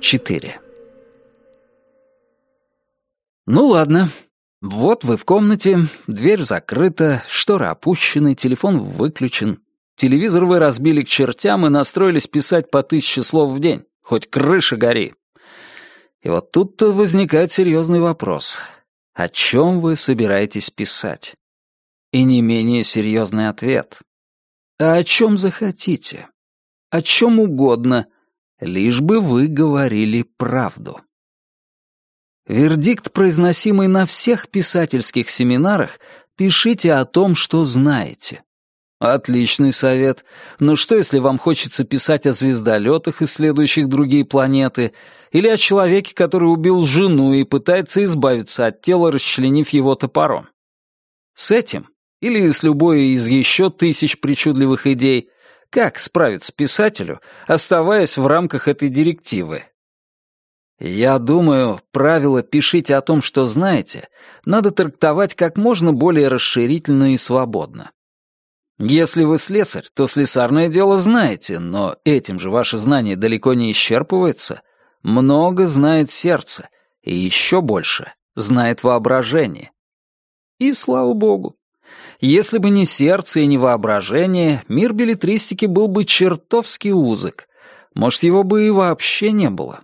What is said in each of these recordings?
Четыре. Ну ладно. Вот вы в комнате, дверь закрыта, шторы опущены, телефон выключен. Телевизор вы разбили к чертям и настроились писать по тысяче слов в день. Хоть крыша гори. И вот тут-то возникает серьезный вопрос. О чем вы собираетесь писать? И не менее серьезный ответ. А о чем захотите? О чем угодно, лишь бы вы говорили правду. Вердикт, произносимый на всех писательских семинарах, пишите о том, что знаете. Отличный совет. Но что, если вам хочется писать о звездолетах, исследующих другие планеты, или о человеке, который убил жену и пытается избавиться от тела, расчленив его топором? С этим, или с любой из еще тысяч причудливых идей, как справиться писателю, оставаясь в рамках этой директивы? Я думаю, правило «пишите о том, что знаете» надо трактовать как можно более расширительно и свободно. Если вы слесарь, то слесарное дело знаете, но этим же ваше знание далеко не исчерпывается. Много знает сердце, и еще больше знает воображение. И слава богу. Если бы не сердце и не воображение, мир билетристики был бы чертовски узок. Может, его бы и вообще не было.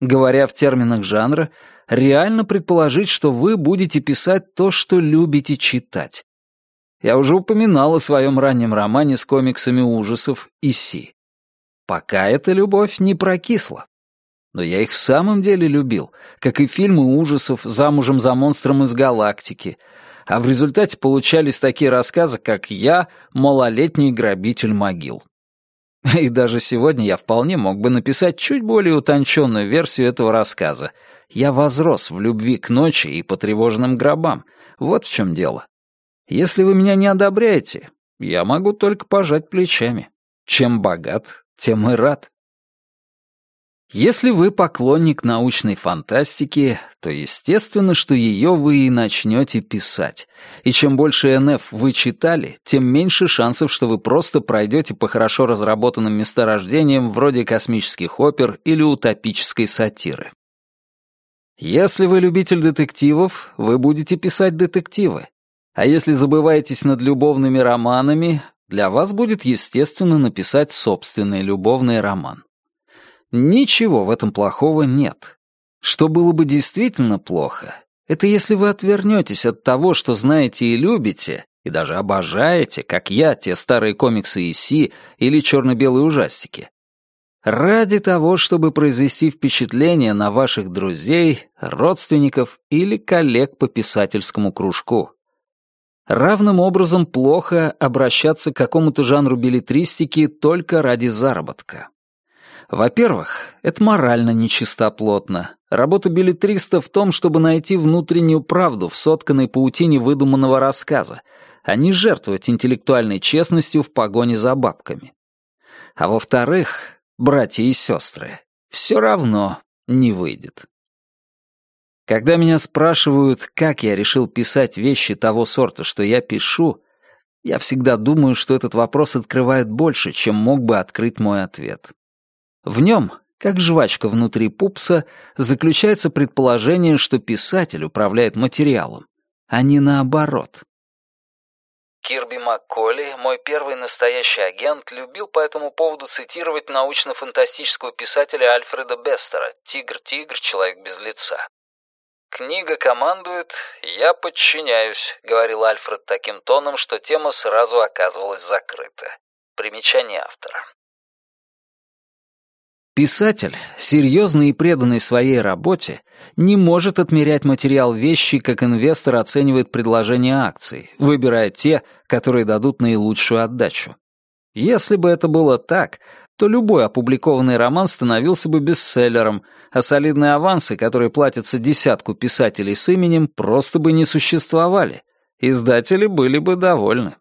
Говоря в терминах жанра, реально предположить, что вы будете писать то, что любите читать. Я уже упоминал о своем раннем романе с комиксами ужасов «Иси». Пока эта любовь не прокисла. Но я их в самом деле любил, как и фильмы ужасов «Замужем за монстром из галактики», а в результате получались такие рассказы, как «Я — малолетний грабитель могил». И даже сегодня я вполне мог бы написать чуть более утонченную версию этого рассказа. Я возрос в любви к ночи и потревоженным гробам. Вот в чем дело. Если вы меня не одобряете, я могу только пожать плечами. Чем богат, тем и рад. Если вы поклонник научной фантастики, то естественно, что ее вы и начнете писать. И чем больше НФ вы читали, тем меньше шансов, что вы просто пройдете по хорошо разработанным месторождениям вроде космических опер или утопической сатиры. Если вы любитель детективов, вы будете писать детективы. А если забываетесь над любовными романами, для вас будет естественно написать собственный любовный роман. Ничего в этом плохого нет. Что было бы действительно плохо, это если вы отвернетесь от того, что знаете и любите, и даже обожаете, как я, те старые комиксы ИСИ или черно-белые ужастики. Ради того, чтобы произвести впечатление на ваших друзей, родственников или коллег по писательскому кружку. Равным образом плохо обращаться к какому-то жанру билетристики только ради заработка. Во-первых, это морально нечистоплотно. Работа билетриста в том, чтобы найти внутреннюю правду в сотканной паутине выдуманного рассказа, а не жертвовать интеллектуальной честностью в погоне за бабками. А во-вторых, братья и сестры, все равно не выйдет. Когда меня спрашивают, как я решил писать вещи того сорта, что я пишу, я всегда думаю, что этот вопрос открывает больше, чем мог бы открыть мой ответ. В нем, как жвачка внутри пупса, заключается предположение, что писатель управляет материалом, а не наоборот. Кирби Макколи, мой первый настоящий агент, любил по этому поводу цитировать научно-фантастического писателя Альфреда Бестера «Тигр-тигр, человек без лица». «Книга командует, я подчиняюсь», — говорил Альфред таким тоном, что тема сразу оказывалась закрыта. Примечание автора. Писатель, серьезный и преданный своей работе, не может отмерять материал вещи, как инвестор оценивает предложение акций, выбирая те, которые дадут наилучшую отдачу. Если бы это было так, то любой опубликованный роман становился бы бестселлером, а солидные авансы, которые платятся десятку писателей с именем, просто бы не существовали. Издатели были бы довольны.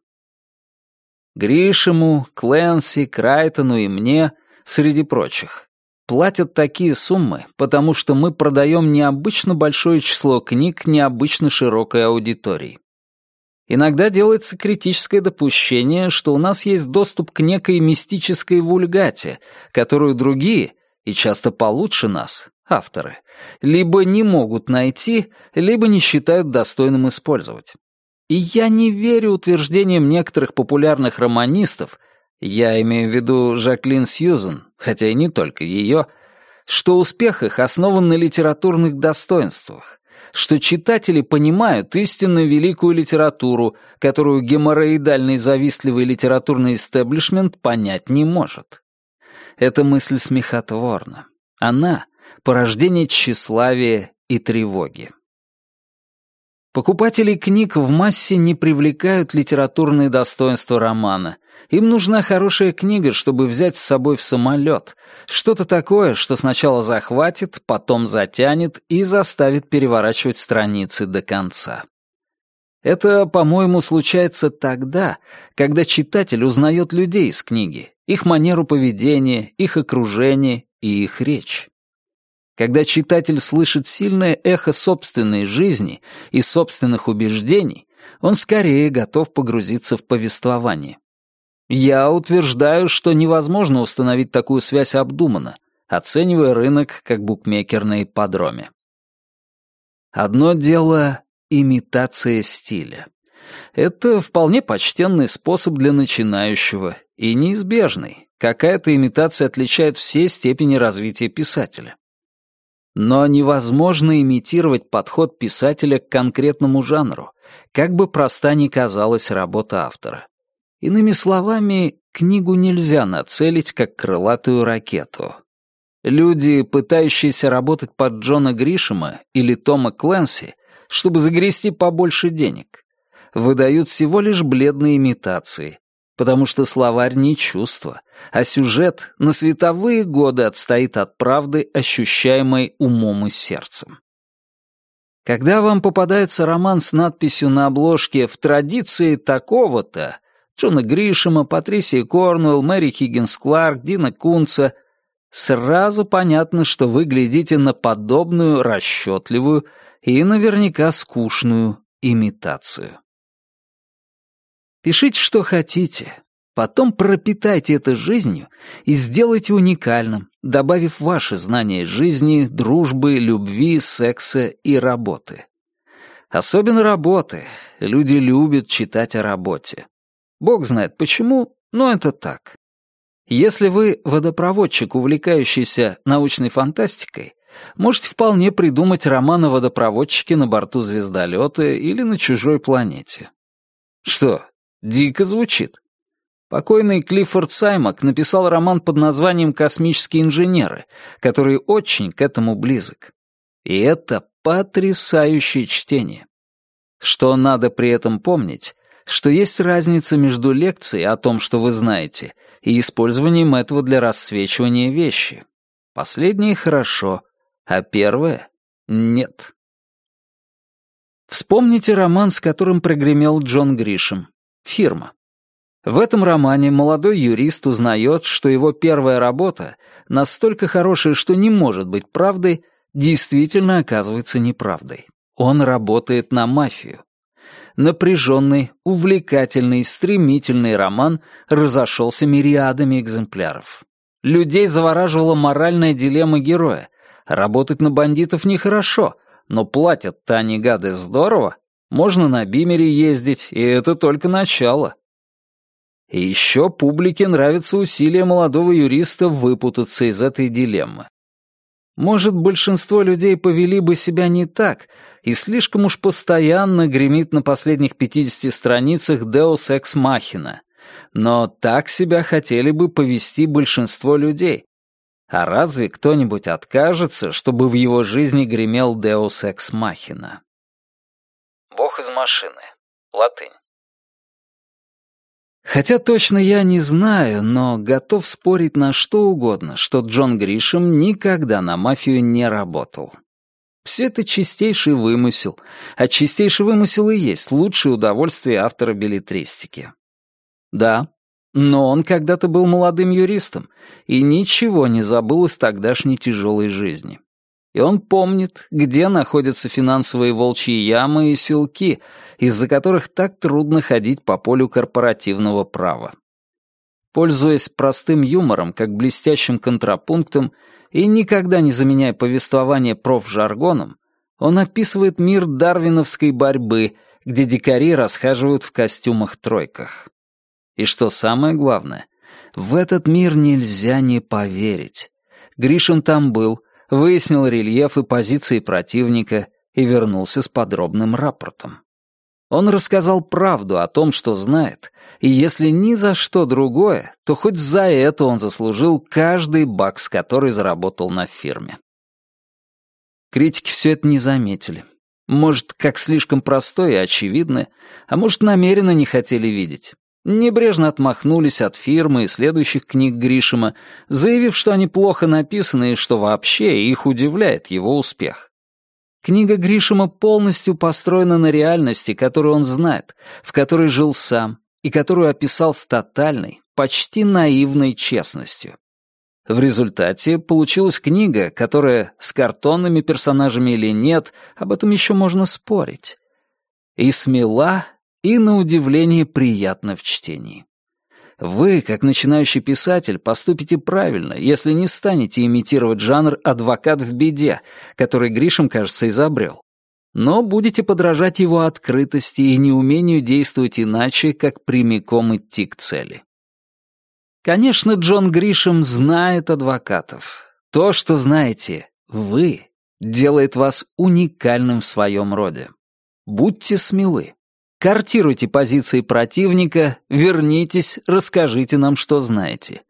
Гришему, Кленси, Крайтону и мне, среди прочих, платят такие суммы, потому что мы продаем необычно большое число книг необычно широкой аудитории. Иногда делается критическое допущение, что у нас есть доступ к некой мистической вульгате, которую другие, и часто получше нас, авторы, либо не могут найти, либо не считают достойным использовать. И я не верю утверждениям некоторых популярных романистов, я имею в виду Жаклин Сьюзен, хотя и не только ее, что успех их основан на литературных достоинствах, что читатели понимают истинно великую литературу, которую геморроидальный завистливый литературный истеблишмент понять не может. Эта мысль смехотворна. Она — порождение тщеславия и тревоги. Покупателей книг в массе не привлекают литературные достоинства романа. Им нужна хорошая книга, чтобы взять с собой в самолет. Что-то такое, что сначала захватит, потом затянет и заставит переворачивать страницы до конца. Это, по-моему, случается тогда, когда читатель узнает людей из книги, их манеру поведения, их окружение и их речь. Когда читатель слышит сильное эхо собственной жизни и собственных убеждений, он скорее готов погрузиться в повествование. Я утверждаю, что невозможно установить такую связь обдуманно, оценивая рынок как букмекер на ипподроме. Одно дело — имитация стиля. Это вполне почтенный способ для начинающего и неизбежный. Какая-то имитация отличает все степени развития писателя. Но невозможно имитировать подход писателя к конкретному жанру, как бы проста ни казалась работа автора. Иными словами, книгу нельзя нацелить как крылатую ракету. Люди, пытающиеся работать под Джона Гришема или Тома Кленси, чтобы загрести побольше денег, выдают всего лишь бледные имитации, потому что словарь не чувство, а сюжет на световые годы отстоит от правды, ощущаемой умом и сердцем. Когда вам попадается роман с надписью на обложке «В традиции такого-то» Джона Гришема, Патрисии Корнуэлл, Мэри Хиггинс Кларк, Дина Кунца, сразу понятно, что вы глядите на подобную расчетливую и наверняка скучную имитацию. Пишите, что хотите. Потом пропитайте это жизнью и сделайте уникальным, добавив ваши знания жизни, дружбы, любви, секса и работы. Особенно работы. Люди любят читать о работе. Бог знает почему, но это так. Если вы водопроводчик, увлекающийся научной фантастикой, можете вполне придумать роман о водопроводчике на борту звездолета или на чужой планете. Что, Дико звучит. Покойный Клиффорд Саймак написал роман под названием «Космические инженеры», который очень к этому близок. И это потрясающее чтение. Что надо при этом помнить, что есть разница между лекцией о том, что вы знаете, и использованием этого для рассвечивания вещи. Последнее хорошо, а первое — нет. Вспомните роман, с которым прогремел Джон Гришем. Фирма. В этом романе молодой юрист узнает, что его первая работа, настолько хорошая, что не может быть правдой, действительно оказывается неправдой. Он работает на мафию. Напряженный, увлекательный, стремительный роман разошелся мириадами экземпляров. Людей завораживала моральная дилемма героя. Работать на бандитов нехорошо, но платят-то они гады здорово, можно на бимере ездить, и это только начало. И еще публике нравятся усилия молодого юриста выпутаться из этой дилеммы. Может, большинство людей повели бы себя не так, и слишком уж постоянно гремит на последних 50 страницах Deus Ex Machina. Но так себя хотели бы повести большинство людей. А разве кто-нибудь откажется, чтобы в его жизни гремел Deus Ex Machina? Бог из машины. Латынь. Хотя точно я не знаю, но готов спорить на что угодно, что Джон Гришем никогда на мафию не работал. Все это чистейший вымысел, а чистейший вымысел и есть лучшее удовольствие автора билетристики. Да, но он когда-то был молодым юристом и ничего не забыл из тогдашней тяжелой жизни. И он помнит, где находятся финансовые волчьи ямы и селки, из-за которых так трудно ходить по полю корпоративного права. Пользуясь простым юмором, как блестящим контрапунктом, и никогда не заменяя повествование профжаргоном, он описывает мир дарвиновской борьбы, где дикари расхаживают в костюмах-тройках. И что самое главное, в этот мир нельзя не поверить. Гришин там был, выяснил рельеф и позиции противника и вернулся с подробным рапортом. Он рассказал правду о том, что знает, и если ни за что другое, то хоть за это он заслужил каждый бакс, который заработал на фирме. Критики все это не заметили. Может, как слишком простое и очевидное, а может, намеренно не хотели видеть. Небрежно отмахнулись от фирмы и следующих книг Гришима, заявив, что они плохо написаны и что вообще их удивляет его успех. Книга Гришима полностью построена на реальности, которую он знает, в которой жил сам, и которую описал с тотальной, почти наивной честностью. В результате получилась книга, которая с картонными персонажами или нет, об этом еще можно спорить. И смела, и, на удивление, приятна в чтении. Вы, как начинающий писатель, поступите правильно, если не станете имитировать жанр «адвокат в беде», который Гришем, кажется, изобрел. Но будете подражать его открытости и неумению действовать иначе, как прямиком идти к цели. Конечно, Джон Гришем знает адвокатов. То, что знаете вы, делает вас уникальным в своем роде. Будьте смелы. Картируйте позиции противника, вернитесь, расскажите нам, что знаете.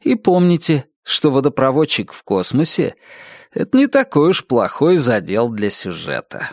И помните, что водопроводчик в космосе — это не такой уж плохой задел для сюжета.